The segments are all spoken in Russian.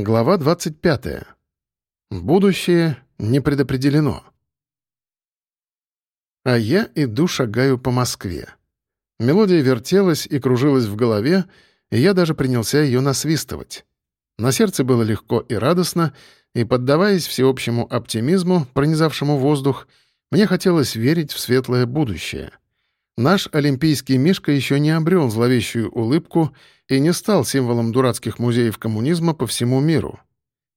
Глава 25. Будущее не предопределено. А я иду шагаю по Москве. Мелодия вертелась и кружилась в голове, и я даже принялся ее насвистывать. На сердце было легко и радостно, и, поддаваясь всеобщему оптимизму, пронизавшему воздух, мне хотелось верить в светлое будущее. Наш олимпийский Мишка еще не обрел зловещую улыбку — и не стал символом дурацких музеев коммунизма по всему миру.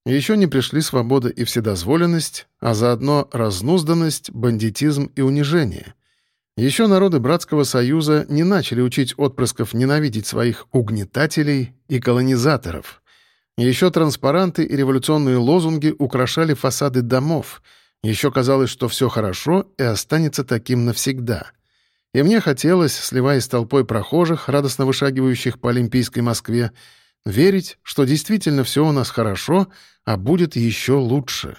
Еще не пришли свобода и вседозволенность, а заодно разнузданность, бандитизм и унижение. Еще народы Братского Союза не начали учить отпрысков ненавидеть своих угнетателей и колонизаторов. Еще транспаранты и революционные лозунги украшали фасады домов. Еще казалось, что все хорошо и останется таким навсегда — и мне хотелось, сливаясь с толпой прохожих, радостно вышагивающих по Олимпийской Москве, верить, что действительно все у нас хорошо, а будет еще лучше.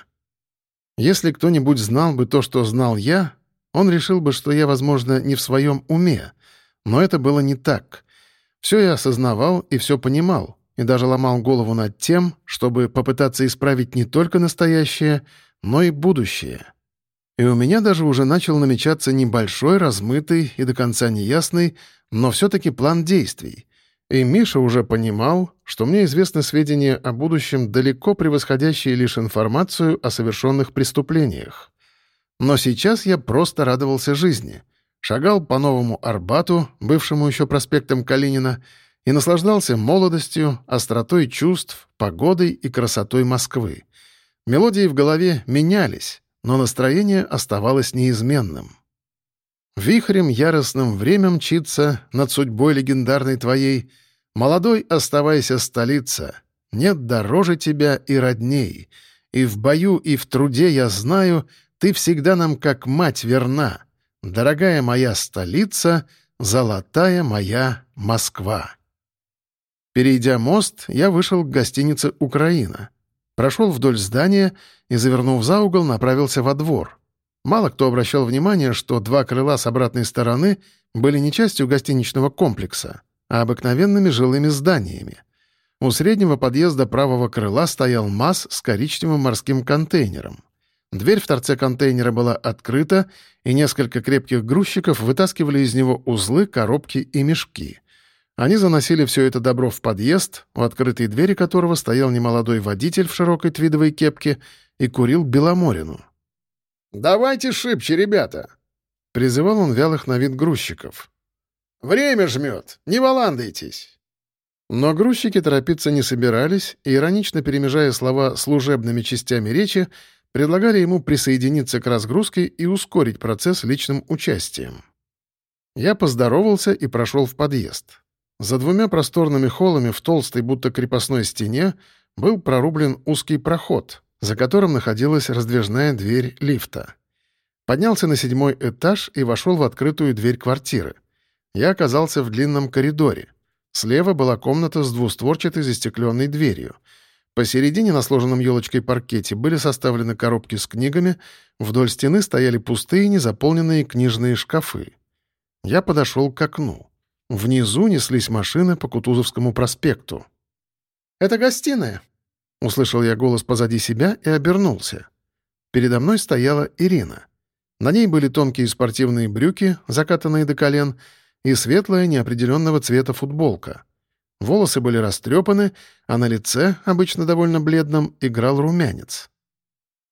Если кто-нибудь знал бы то, что знал я, он решил бы, что я, возможно, не в своем уме. Но это было не так. Все я осознавал и все понимал, и даже ломал голову над тем, чтобы попытаться исправить не только настоящее, но и будущее. И у меня даже уже начал намечаться небольшой, размытый и до конца неясный, но все-таки план действий. И Миша уже понимал, что мне известны сведения о будущем, далеко превосходящие лишь информацию о совершенных преступлениях. Но сейчас я просто радовался жизни. Шагал по новому Арбату, бывшему еще проспектом Калинина, и наслаждался молодостью, остротой чувств, погодой и красотой Москвы. Мелодии в голове менялись, но настроение оставалось неизменным. Вихрем яростным время мчится над судьбой легендарной твоей. Молодой оставайся столица, нет дороже тебя и родней. И в бою, и в труде я знаю, ты всегда нам как мать верна. Дорогая моя столица, золотая моя Москва. Перейдя мост, я вышел к гостинице «Украина». Прошел вдоль здания и, завернув за угол, направился во двор. Мало кто обращал внимание, что два крыла с обратной стороны были не частью гостиничного комплекса, а обыкновенными жилыми зданиями. У среднего подъезда правого крыла стоял МАЗ с коричневым морским контейнером. Дверь в торце контейнера была открыта, и несколько крепких грузчиков вытаскивали из него узлы, коробки и мешки. Они заносили все это добро в подъезд, у открытой двери которого стоял немолодой водитель в широкой твидовой кепке и курил Беломорину. «Давайте шибче, ребята!» — призывал он вялых на вид грузчиков. «Время жмет, не валандайтесь!» Но грузчики торопиться не собирались и, иронично перемежая слова служебными частями речи, предлагали ему присоединиться к разгрузке и ускорить процесс личным участием. Я поздоровался и прошел в подъезд. За двумя просторными холлами в толстой, будто крепостной стене, был прорублен узкий проход, за которым находилась раздвижная дверь лифта. Поднялся на седьмой этаж и вошел в открытую дверь квартиры. Я оказался в длинном коридоре. Слева была комната с двустворчатой застекленной дверью. Посередине на сложенном елочкой паркете были составлены коробки с книгами, вдоль стены стояли пустые незаполненные книжные шкафы. Я подошел к окну. Внизу неслись машины по Кутузовскому проспекту. «Это гостиная», — услышал я голос позади себя и обернулся. Передо мной стояла Ирина. На ней были тонкие спортивные брюки, закатанные до колен, и светлая неопределенного цвета футболка. Волосы были растрепаны, а на лице, обычно довольно бледном, играл румянец.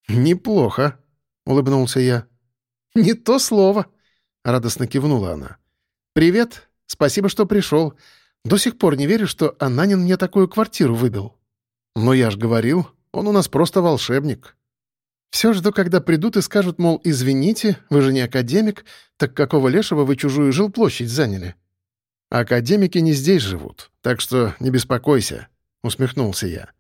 «Неплохо», — улыбнулся я. «Не то слово», — радостно кивнула она. «Привет, Спасибо, что пришел. До сих пор не верю, что Ананин мне такую квартиру выбил. Но я ж говорил, он у нас просто волшебник. Все жду, когда придут и скажут, мол, извините, вы же не академик, так какого лешего вы чужую жилплощадь заняли? Академики не здесь живут, так что не беспокойся, — усмехнулся я.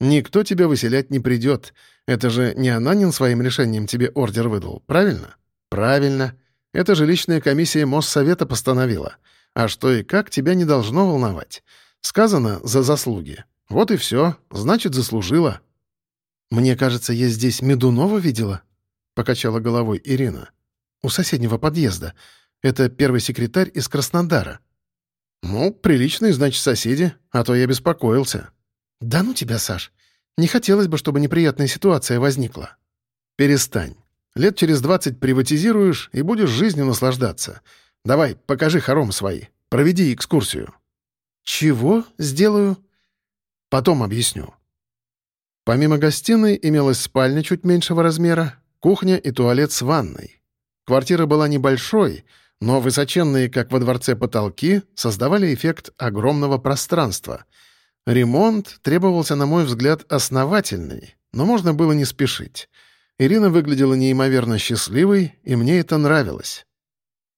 Никто тебя выселять не придет. Это же не Ананин своим решением тебе ордер выдал, правильно? Правильно. Это же личная комиссия Моссовета постановила — а что и как тебя не должно волновать. Сказано «за заслуги». Вот и все, значит, заслужила. «Мне кажется, я здесь Медунова видела», — покачала головой Ирина. «У соседнего подъезда. Это первый секретарь из Краснодара». «Ну, приличные, значит, соседи, а то я беспокоился». «Да ну тебя, Саш. Не хотелось бы, чтобы неприятная ситуация возникла». «Перестань. Лет через двадцать приватизируешь и будешь жизнью наслаждаться. Давай, покажи хором свои. Проведи экскурсию». «Чего сделаю?» «Потом объясню». Помимо гостиной имелась спальня чуть меньшего размера, кухня и туалет с ванной. Квартира была небольшой, но высоченные, как во дворце, потолки создавали эффект огромного пространства. Ремонт требовался, на мой взгляд, основательный, но можно было не спешить. Ирина выглядела неимоверно счастливой, и мне это нравилось.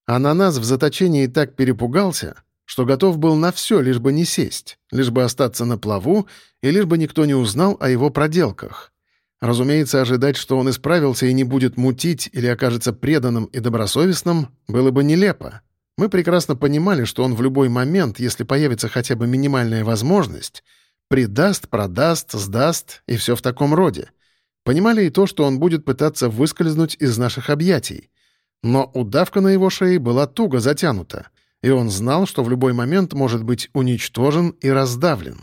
А на нас в заточении так перепугался, что готов был на все, лишь бы не сесть, лишь бы остаться на плаву и лишь бы никто не узнал о его проделках. Разумеется, ожидать, что он исправился и не будет мутить или окажется преданным и добросовестным, было бы нелепо. Мы прекрасно понимали, что он в любой момент, если появится хотя бы минимальная возможность, предаст, продаст, сдаст и все в таком роде. Понимали и то, что он будет пытаться выскользнуть из наших объятий. Но удавка на его шее была туго затянута, и он знал, что в любой момент может быть уничтожен и раздавлен.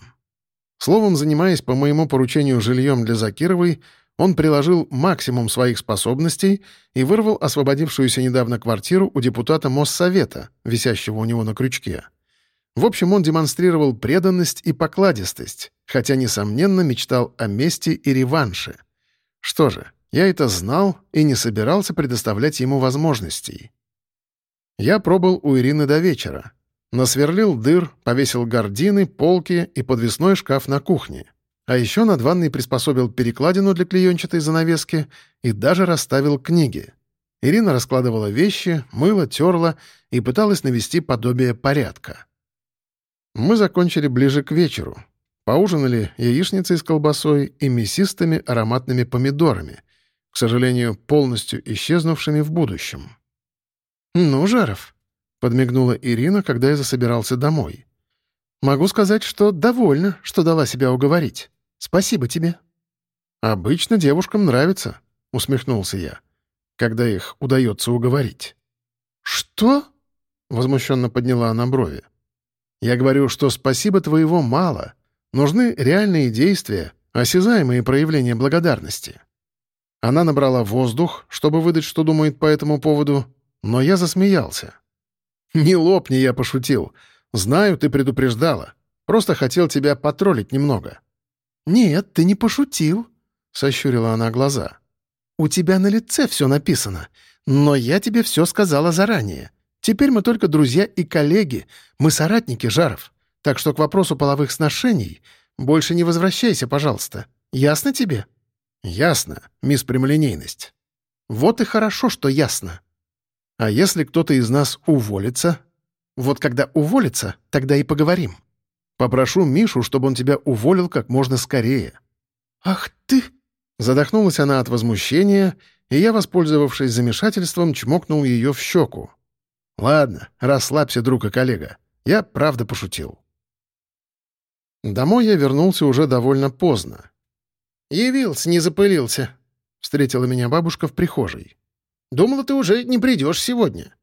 Словом, занимаясь по моему поручению жильем для Закировой, он приложил максимум своих способностей и вырвал освободившуюся недавно квартиру у депутата Моссовета, висящего у него на крючке. В общем, он демонстрировал преданность и покладистость, хотя, несомненно, мечтал о мести и реванше. Что же, я это знал и не собирался предоставлять ему возможностей. Я пробыл у Ирины до вечера, Насверлил дыр, повесил гардины, полки и подвесной шкаф на кухне. А еще над ванной приспособил перекладину для клеенчатой занавески и даже расставил книги. Ирина раскладывала вещи, мыла, терла и пыталась навести подобие порядка. Мы закончили ближе к вечеру. Поужинали яичницей с колбасой и мясистыми ароматными помидорами, к сожалению, полностью исчезнувшими в будущем. «Ну, Жаров», — подмигнула Ирина, когда я засобирался домой. «Могу сказать, что довольна, что дала себя уговорить. Спасибо тебе». «Обычно девушкам нравится», — усмехнулся я, «когда их удается уговорить». «Что?» — возмущенно подняла она брови. «Я говорю, что спасибо твоего мало. Нужны реальные действия, осязаемые проявления благодарности». Она набрала воздух, чтобы выдать, что думает по этому поводу, но я засмеялся. «Не лопни, я пошутил. Знаю, ты предупреждала. Просто хотел тебя потроллить немного». «Нет, ты не пошутил», — сощурила она глаза. «У тебя на лице все написано, но я тебе все сказала заранее. Теперь мы только друзья и коллеги, мы соратники, Жаров. Так что к вопросу половых сношений больше не возвращайся, пожалуйста. Ясно тебе?» «Ясно, мисс Прямолинейность». «Вот и хорошо, что ясно», а если кто-то из нас уволится? Вот когда уволится, тогда и поговорим. Попрошу Мишу, чтобы он тебя уволил как можно скорее». «Ах ты!» Задохнулась она от возмущения, и я, воспользовавшись замешательством, чмокнул ее в щеку. «Ладно, расслабься, друг и коллега. Я правда пошутил». Домой я вернулся уже довольно поздно. «Явился, не запылился», — встретила меня бабушка в прихожей. Думала, ты уже не придешь сегодня».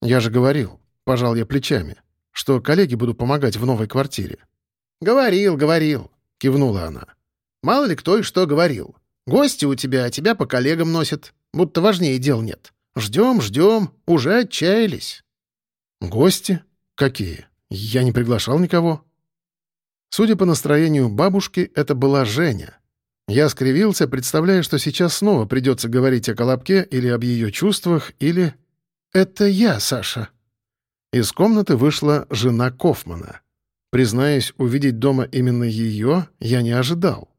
«Я же говорил», — пожал я плечами, «что коллеги буду помогать в новой квартире». «Говорил, говорил», — кивнула она. «Мало ли кто и что говорил. Гости у тебя, а тебя по коллегам носят, будто важнее дел нет. Ждем, ждем, уже отчаялись». «Гости? Какие? Я не приглашал никого». Судя по настроению бабушки, это была Женя — я скривился, представляя, что сейчас снова придется говорить о Колобке или об ее чувствах, или... «Это я, Саша». Из комнаты вышла жена Кофмана. Признаюсь, увидеть дома именно ее я не ожидал.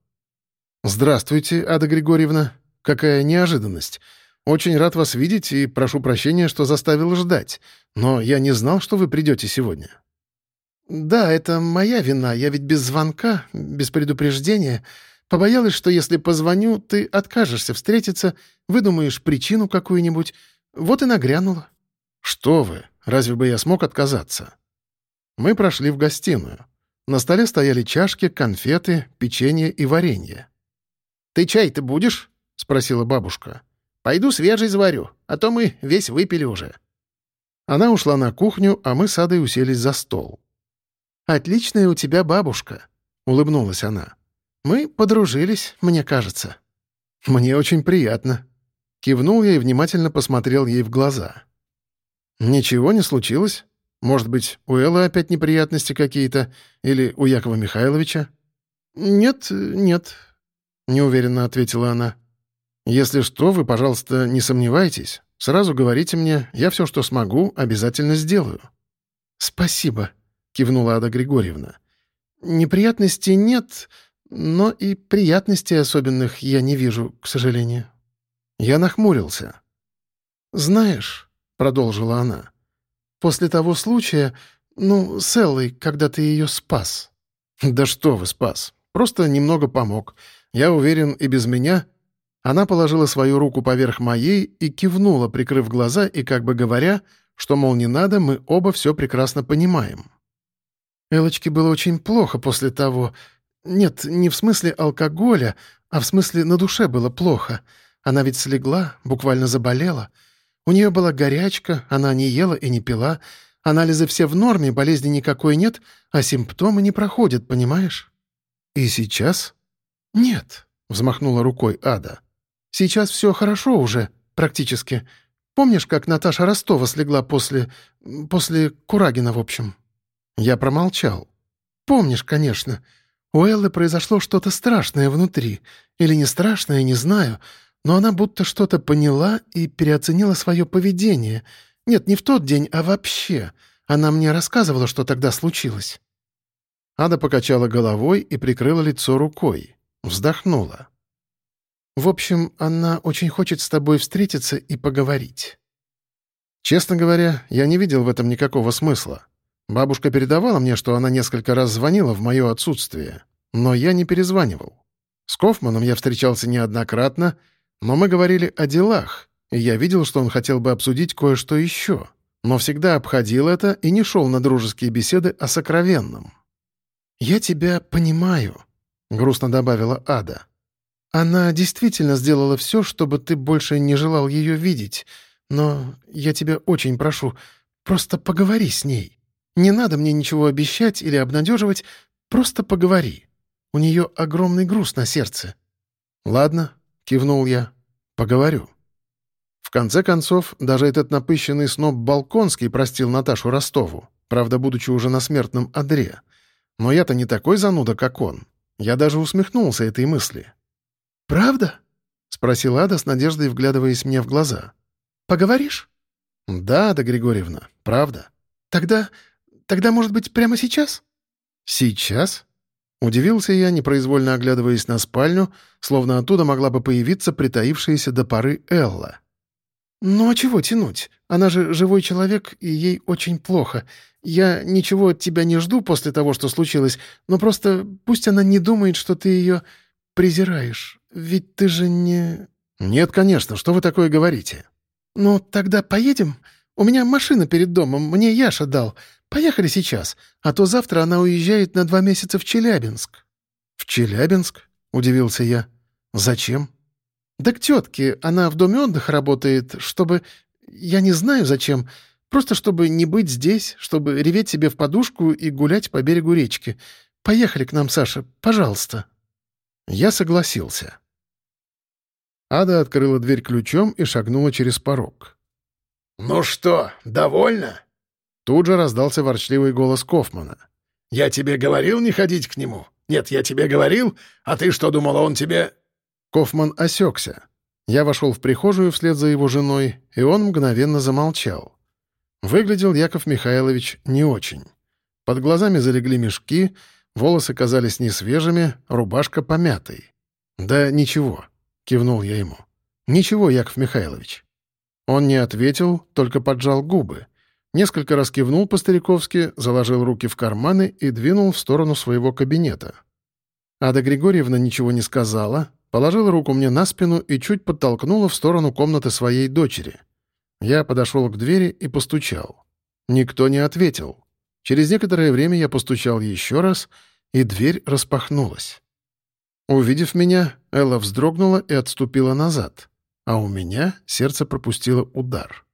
«Здравствуйте, Ада Григорьевна. Какая неожиданность. Очень рад вас видеть и прошу прощения, что заставил ждать. Но я не знал, что вы придете сегодня». «Да, это моя вина. Я ведь без звонка, без предупреждения...» Побоялась, что если позвоню, ты откажешься встретиться, выдумаешь причину какую-нибудь. Вот и нагрянула». «Что вы? Разве бы я смог отказаться?» Мы прошли в гостиную. На столе стояли чашки, конфеты, печенье и варенье. «Ты чай-то будешь?» — спросила бабушка. «Пойду свежий заварю, а то мы весь выпили уже». Она ушла на кухню, а мы с Адой уселись за стол. «Отличная у тебя бабушка», — улыбнулась она. Мы подружились, мне кажется». «Мне очень приятно». Кивнул я и внимательно посмотрел ей в глаза. «Ничего не случилось? Может быть, у Эллы опять неприятности какие-то? Или у Якова Михайловича?» «Нет, нет», — неуверенно ответила она. «Если что, вы, пожалуйста, не сомневайтесь. Сразу говорите мне, я все, что смогу, обязательно сделаю». «Спасибо», — кивнула Ада Григорьевна. «Неприятностей нет, но и приятностей особенных я не вижу, к сожалению». Я нахмурился. «Знаешь», — продолжила она, — «после того случая, ну, с Эллой, когда ты ее спас». «Да что вы, спас. Просто немного помог. Я уверен, и без меня...» Она положила свою руку поверх моей и кивнула, прикрыв глаза и как бы говоря, что, мол, не надо, мы оба все прекрасно понимаем. Элочке было очень плохо после того. Нет, не в смысле алкоголя, а в смысле на душе было плохо. Она ведь слегла, буквально заболела. У нее была горячка, она не ела и не пила. Анализы все в норме, болезни никакой нет, а симптомы не проходят, понимаешь? «И сейчас?» «Нет», — взмахнула рукой Ада. «Сейчас все хорошо уже, практически. Помнишь, как Наташа Ростова слегла после... после Курагина, в общем?» Я промолчал. «Помнишь, конечно. У Эллы произошло что-то страшное внутри. Или не страшное, не знаю но она будто что-то поняла и переоценила свое поведение. Нет, не в тот день, а вообще. Она мне рассказывала, что тогда случилось». Ада покачала головой и прикрыла лицо рукой. Вздохнула. «В общем, она очень хочет с тобой встретиться и поговорить». Честно говоря, я не видел в этом никакого смысла. Бабушка передавала мне, что она несколько раз звонила в мое отсутствие, но я не перезванивал. С Кофманом я встречался неоднократно, но мы говорили о делах, и я видел, что он хотел бы обсудить кое-что еще, но всегда обходил это и не шел на дружеские беседы о сокровенном. «Я тебя понимаю», — грустно добавила Ада. «Она действительно сделала все, чтобы ты больше не желал ее видеть, но я тебя очень прошу, просто поговори с ней. Не надо мне ничего обещать или обнадеживать, просто поговори. У нее огромный груз на сердце». «Ладно, Кивнул я. «Поговорю». В конце концов, даже этот напыщенный сноб Балконский простил Наташу Ростову, правда, будучи уже на смертном одре. Но я-то не такой зануда, как он. Я даже усмехнулся этой мысли. «Правда?» — спросила Ада с надеждой, вглядываясь мне в глаза. «Поговоришь?» «Да, Ада Григорьевна, правда». «Тогда... тогда, может быть, прямо сейчас?» «Сейчас?» Удивился я, непроизвольно оглядываясь на спальню, словно оттуда могла бы появиться притаившаяся до поры Элла. «Ну а чего тянуть? Она же живой человек, и ей очень плохо. Я ничего от тебя не жду после того, что случилось, но просто пусть она не думает, что ты ее презираешь. Ведь ты же не...» «Нет, конечно, что вы такое говорите?» «Ну, тогда поедем? У меня машина перед домом, мне Яша дал. Поехали сейчас, а то завтра она уезжает на два месяца в Челябинск». «В Челябинск?» — удивился я. «Зачем?» «Да к тетке. Она в доме отдыха работает, чтобы... Я не знаю, зачем. Просто чтобы не быть здесь, чтобы реветь себе в подушку и гулять по берегу речки. Поехали к нам, Саша, пожалуйста». Я согласился. Ада открыла дверь ключом и шагнула через порог. «Ну что, довольна?» Тут же раздался ворчливый голос Кофмана. «Я тебе говорил не ходить к нему? Нет, я тебе говорил, а ты что думала, он тебе...» Кофман осекся. Я вошел в прихожую вслед за его женой, и он мгновенно замолчал. Выглядел Яков Михайлович не очень. Под глазами залегли мешки, волосы казались несвежими, рубашка помятой. «Да ничего», — кивнул я ему. «Ничего, Яков Михайлович». Он не ответил, только поджал губы — Несколько раз кивнул по-стариковски, заложил руки в карманы и двинул в сторону своего кабинета. Ада Григорьевна ничего не сказала, положила руку мне на спину и чуть подтолкнула в сторону комнаты своей дочери. Я подошел к двери и постучал. Никто не ответил. Через некоторое время я постучал еще раз, и дверь распахнулась. Увидев меня, Элла вздрогнула и отступила назад, а у меня сердце пропустило удар.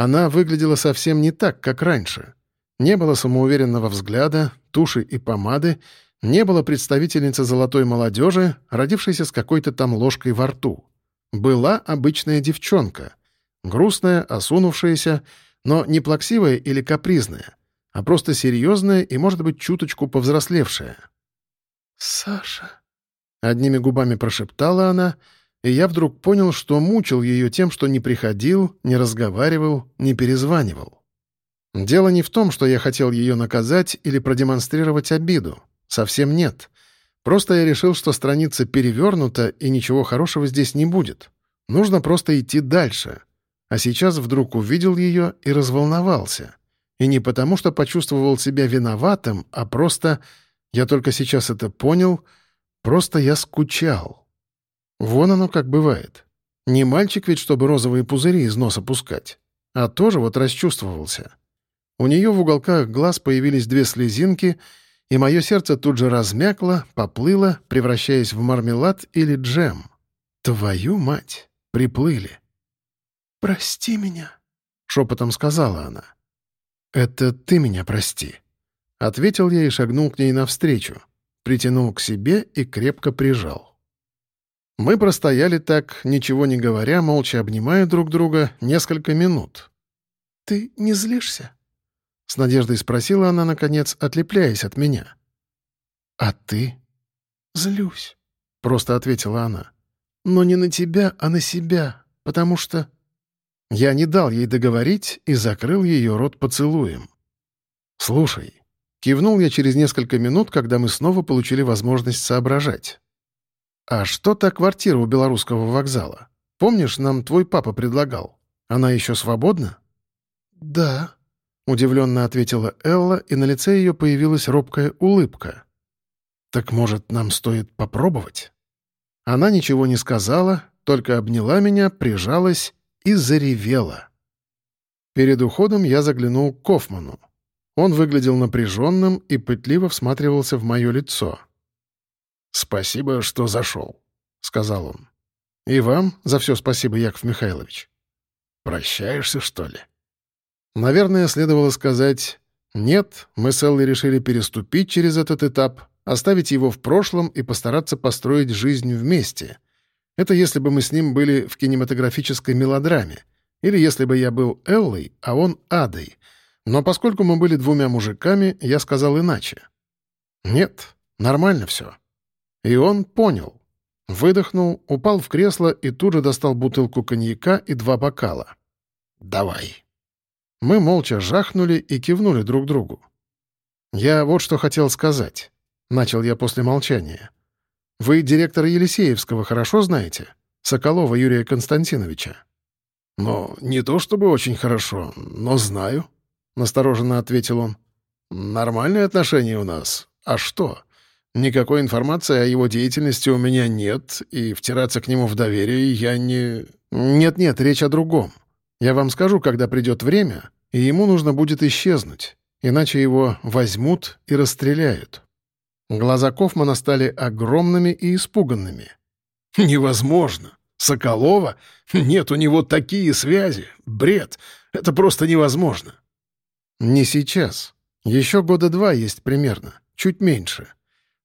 Она выглядела совсем не так, как раньше. Не было самоуверенного взгляда, туши и помады, Не было представительницы золотой молодежи, родившейся с какой-то там ложкой во рту. Была обычная девчонка. Грустная, осунувшаяся, но не плаксивая или капризная, а просто серьезная и, может быть, чуточку повзрослевшая. «Саша...» — одними губами прошептала она, и я вдруг понял, что мучил ее тем, что не приходил, не разговаривал, не перезванивал. Дело не в том, что я хотел ее наказать или продемонстрировать обиду. Совсем нет. Просто я решил, что страница перевернута, и ничего хорошего здесь не будет. Нужно просто идти дальше. А сейчас вдруг увидел ее и разволновался. И не потому, что почувствовал себя виноватым, а просто, я только сейчас это понял, просто я скучал. Вон оно как бывает. Не мальчик ведь, чтобы розовые пузыри из носа пускать, а тоже вот расчувствовался. У нее в уголках глаз появились две слезинки — и мое сердце тут же размякло, поплыло, превращаясь в мармелад или джем. Твою мать! Приплыли. «Прости меня», — шепотом сказала она. «Это ты меня прости», — ответил я и шагнул к ней навстречу, притянул к себе и крепко прижал. Мы простояли так, ничего не говоря, молча обнимая друг друга несколько минут. «Ты не злишься?» С надеждой спросила она, наконец, отлепляясь от меня. «А ты?» «Злюсь», — просто ответила она. «Но не на тебя, а на себя, потому что...» Я не дал ей договорить и закрыл ее рот поцелуем. «Слушай», — кивнул я через несколько минут, когда мы снова получили возможность соображать. «А что та квартира у белорусского вокзала? Помнишь, нам твой папа предлагал? Она еще свободна?» «Да», Удивленно ответила Элла, и на лице ее появилась робкая улыбка. «Так, может, нам стоит попробовать?» Она ничего не сказала, только обняла меня, прижалась и заревела. Перед уходом я заглянул к Кофману. Он выглядел напряженным и пытливо всматривался в мое лицо. «Спасибо, что зашел», — сказал он. «И вам за все спасибо, Яков Михайлович». «Прощаешься, что ли?» Наверное, следовало сказать «нет, мы с Эллой решили переступить через этот этап, оставить его в прошлом и постараться построить жизнь вместе». Это если бы мы с ним были в кинематографической мелодраме, или если бы я был Эллой, а он Адой. Но поскольку мы были двумя мужиками, я сказал иначе. Нет, нормально все. И он понял. Выдохнул, упал в кресло и тут же достал бутылку коньяка и два бокала. «Давай». Мы молча жахнули и кивнули друг другу. «Я вот что хотел сказать», — начал я после молчания. «Вы директора Елисеевского хорошо знаете? Соколова Юрия Константиновича?» «Ну, не то чтобы очень хорошо, но знаю», — настороженно ответил он. «Нормальные отношения у нас. А что? Никакой информации о его деятельности у меня нет, и втираться к нему в доверие я не...» «Нет-нет, речь о другом. Я вам скажу, когда придет время, и ему нужно будет исчезнуть, иначе его возьмут и расстреляют». Глаза Кофмана стали огромными и испуганными. «Невозможно! Соколова? Нет, у него такие связи! Бред! Это просто невозможно!» «Не сейчас. Еще года два есть примерно, чуть меньше.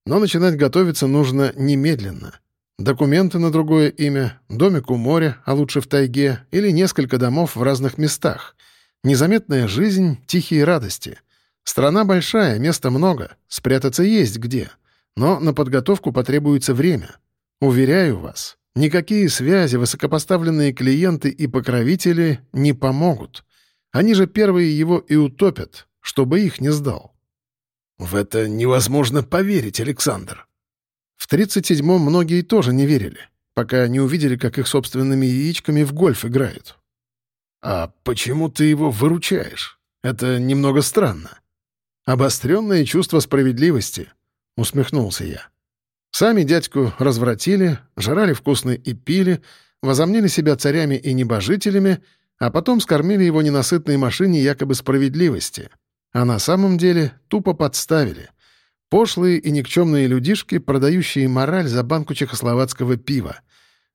Но начинать готовиться нужно немедленно. Документы на другое имя, домик у моря, а лучше в тайге, или несколько домов в разных местах. Незаметная жизнь, тихие радости. Страна большая, места много, спрятаться есть где. Но на подготовку потребуется время. Уверяю вас, никакие связи, высокопоставленные клиенты и покровители не помогут. Они же первые его и утопят, чтобы их не сдал. В это невозможно поверить, Александр. В 37-м многие тоже не верили, пока не увидели, как их собственными яичками в гольф играют. «А почему ты его выручаешь? Это немного странно». «Обостренное чувство справедливости», — усмехнулся я. Сами дядьку развратили, жрали вкусно и пили, возомнили себя царями и небожителями, а потом скормили его ненасытной машине якобы справедливости. А на самом деле тупо подставили. Пошлые и никчемные людишки, продающие мораль за банку чехословацкого пива.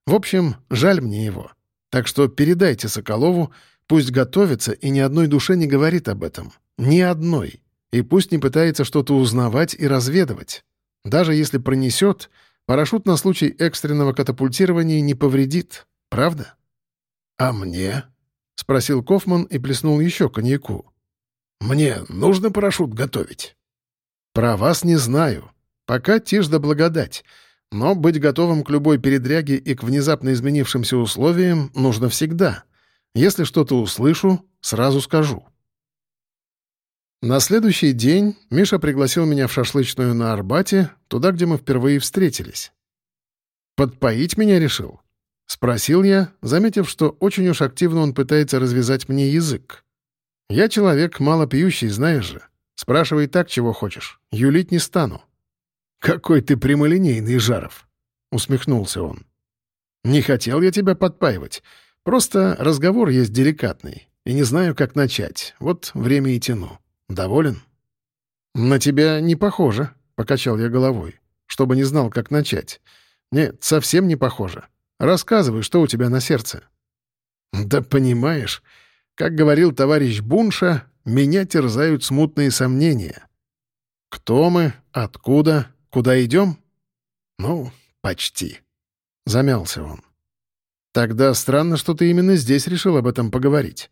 В общем, жаль мне его. Так что передайте Соколову, пусть готовится и ни одной душе не говорит об этом. Ни одной. И пусть не пытается что-то узнавать и разведывать. Даже если пронесет, парашют на случай экстренного катапультирования не повредит, правда? «А мне?» — спросил Кофман и плеснул еще коньяку. «Мне нужно парашют готовить?» «Про вас не знаю. Пока тишь да благодать. Но быть готовым к любой передряге и к внезапно изменившимся условиям нужно всегда. Если что-то услышу, сразу скажу». На следующий день Миша пригласил меня в шашлычную на Арбате, туда, где мы впервые встретились. «Подпоить меня решил?» — спросил я, заметив, что очень уж активно он пытается развязать мне язык. «Я человек мало пьющий, знаешь же. Спрашивай так, чего хочешь. Юлить не стану». «Какой ты прямолинейный, Жаров!» — усмехнулся он. «Не хотел я тебя подпаивать. Просто разговор есть деликатный, и не знаю, как начать. Вот время и тяну». «Доволен?» «На тебя не похоже», — покачал я головой, чтобы не знал, как начать. «Нет, совсем не похоже. Рассказывай, что у тебя на сердце». «Да понимаешь, как говорил товарищ Бунша, меня терзают смутные сомнения. Кто мы, откуда, куда идем?» «Ну, почти», — замялся он. «Тогда странно, что ты именно здесь решил об этом поговорить».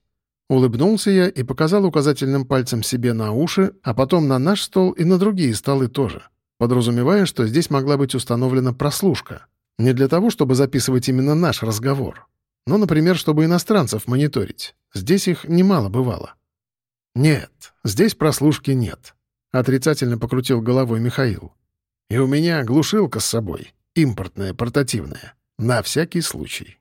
Улыбнулся я и показал указательным пальцем себе на уши, а потом на наш стол и на другие столы тоже, подразумевая, что здесь могла быть установлена прослушка. Не для того, чтобы записывать именно наш разговор, но, например, чтобы иностранцев мониторить. Здесь их немало бывало. «Нет, здесь прослушки нет», — отрицательно покрутил головой Михаил. «И у меня глушилка с собой, импортная, портативная, на всякий случай».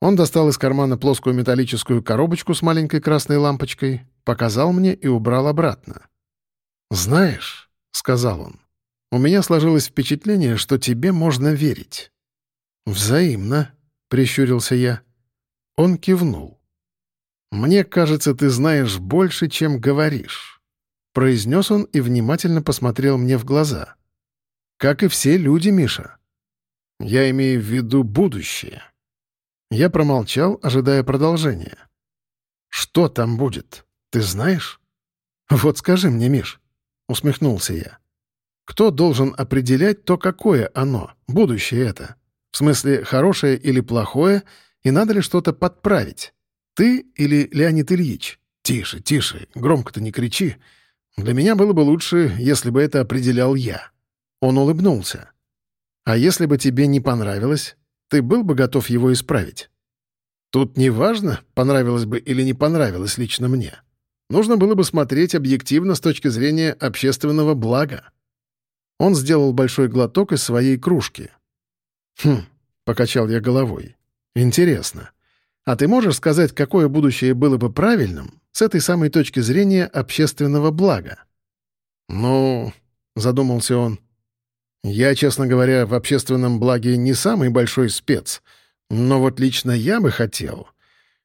Он достал из кармана плоскую металлическую коробочку с маленькой красной лампочкой, показал мне и убрал обратно. «Знаешь», — сказал он, — «у меня сложилось впечатление, что тебе можно верить». «Взаимно», — прищурился я. Он кивнул. «Мне кажется, ты знаешь больше, чем говоришь», — произнес он и внимательно посмотрел мне в глаза. «Как и все люди, Миша. Я имею в виду будущее». Я промолчал, ожидая продолжения. «Что там будет? Ты знаешь?» «Вот скажи мне, Миш», — усмехнулся я. «Кто должен определять то, какое оно, будущее это? В смысле, хорошее или плохое, и надо ли что-то подправить? Ты или Леонид Ильич?» «Тише, тише, громко-то не кричи. Для меня было бы лучше, если бы это определял я». Он улыбнулся. «А если бы тебе не понравилось, ты был бы готов его исправить? Тут не важно, понравилось бы или не понравилось лично мне. Нужно было бы смотреть объективно с точки зрения общественного блага. Он сделал большой глоток из своей кружки. «Хм», — покачал я головой. «Интересно. А ты можешь сказать, какое будущее было бы правильным с этой самой точки зрения общественного блага?» «Ну...» — задумался он. Я, честно говоря, в общественном благе не самый большой спец, но вот лично я бы хотел.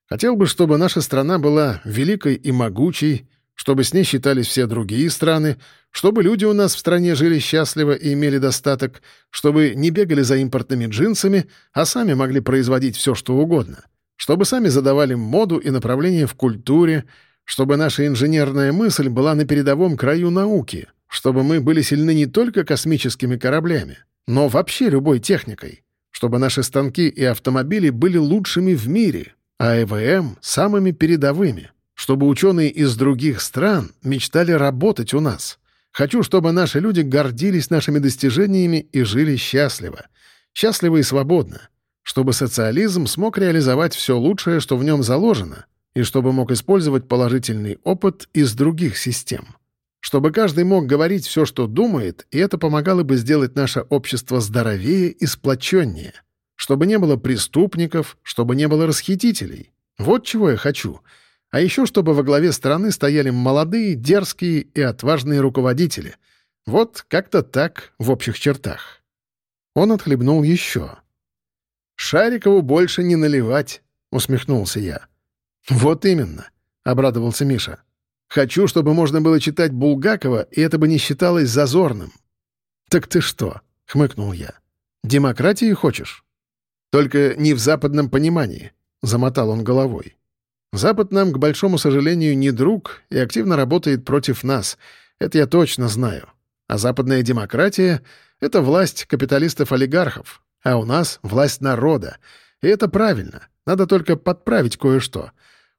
Хотел бы, чтобы наша страна была великой и могучей, чтобы с ней считались все другие страны, чтобы люди у нас в стране жили счастливо и имели достаток, чтобы не бегали за импортными джинсами, а сами могли производить все, что угодно, чтобы сами задавали моду и направление в культуре, чтобы наша инженерная мысль была на передовом краю науки — чтобы мы были сильны не только космическими кораблями, но вообще любой техникой, чтобы наши станки и автомобили были лучшими в мире, а ЭВМ — самыми передовыми, чтобы ученые из других стран мечтали работать у нас. Хочу, чтобы наши люди гордились нашими достижениями и жили счастливо. Счастливо и свободно. Чтобы социализм смог реализовать все лучшее, что в нем заложено, и чтобы мог использовать положительный опыт из других систем чтобы каждый мог говорить все, что думает, и это помогало бы сделать наше общество здоровее и сплоченнее, чтобы не было преступников, чтобы не было расхитителей. Вот чего я хочу. А еще чтобы во главе страны стояли молодые, дерзкие и отважные руководители. Вот как-то так в общих чертах. Он отхлебнул еще. «Шарикову больше не наливать», — усмехнулся я. «Вот именно», — обрадовался Миша. Хочу, чтобы можно было читать Булгакова, и это бы не считалось зазорным». «Так ты что?» — хмыкнул я. «Демократии хочешь?» «Только не в западном понимании», — замотал он головой. «Запад нам, к большому сожалению, не друг и активно работает против нас. Это я точно знаю. А западная демократия — это власть капиталистов-олигархов, а у нас власть народа. И это правильно. Надо только подправить кое-что.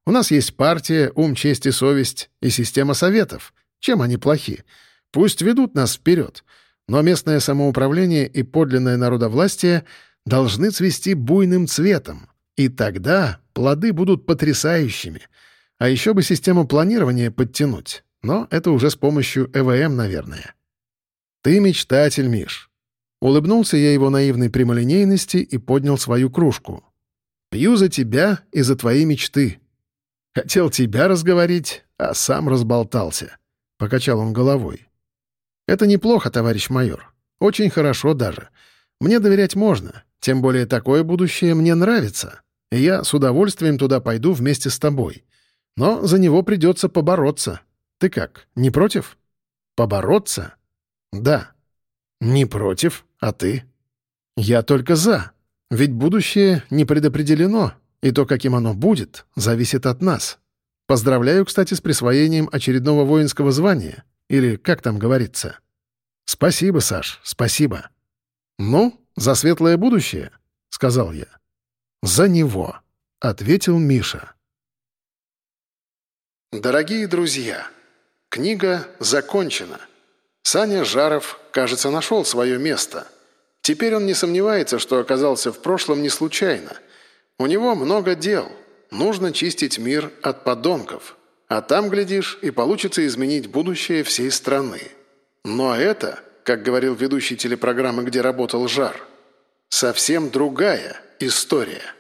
У нас есть партия, ум, честь и совесть и система советов. Чем они плохи? Пусть ведут нас вперед. Но местное самоуправление и подлинное народовластие должны цвести буйным цветом. И тогда плоды будут потрясающими. А еще бы систему планирования подтянуть. Но это уже с помощью ЭВМ, наверное. Ты мечтатель, Миш. Улыбнулся я его наивной прямолинейности и поднял свою кружку. Пью за тебя и за твои мечты. Хотел тебя разговорить, а сам разболтался. Покачал он головой. «Это неплохо, товарищ майор. Очень хорошо даже. Мне доверять можно. Тем более такое будущее мне нравится. И я с удовольствием туда пойду вместе с тобой. Но за него придется побороться. Ты как, не против?» «Побороться?» «Да». «Не против, а ты?» «Я только за. Ведь будущее не предопределено, и то, каким оно будет, зависит от нас. Поздравляю, кстати, с присвоением очередного воинского звания. Или как там говорится? Спасибо, Саш, спасибо. Ну, за светлое будущее, — сказал я. За него, — ответил Миша. Дорогие друзья, книга закончена. Саня Жаров, кажется, нашел свое место. Теперь он не сомневается, что оказался в прошлом не случайно. У него много дел. Нужно чистить мир от подонков. А там, глядишь, и получится изменить будущее всей страны. Но это, как говорил ведущий телепрограммы, где работал Жар, совсем другая история.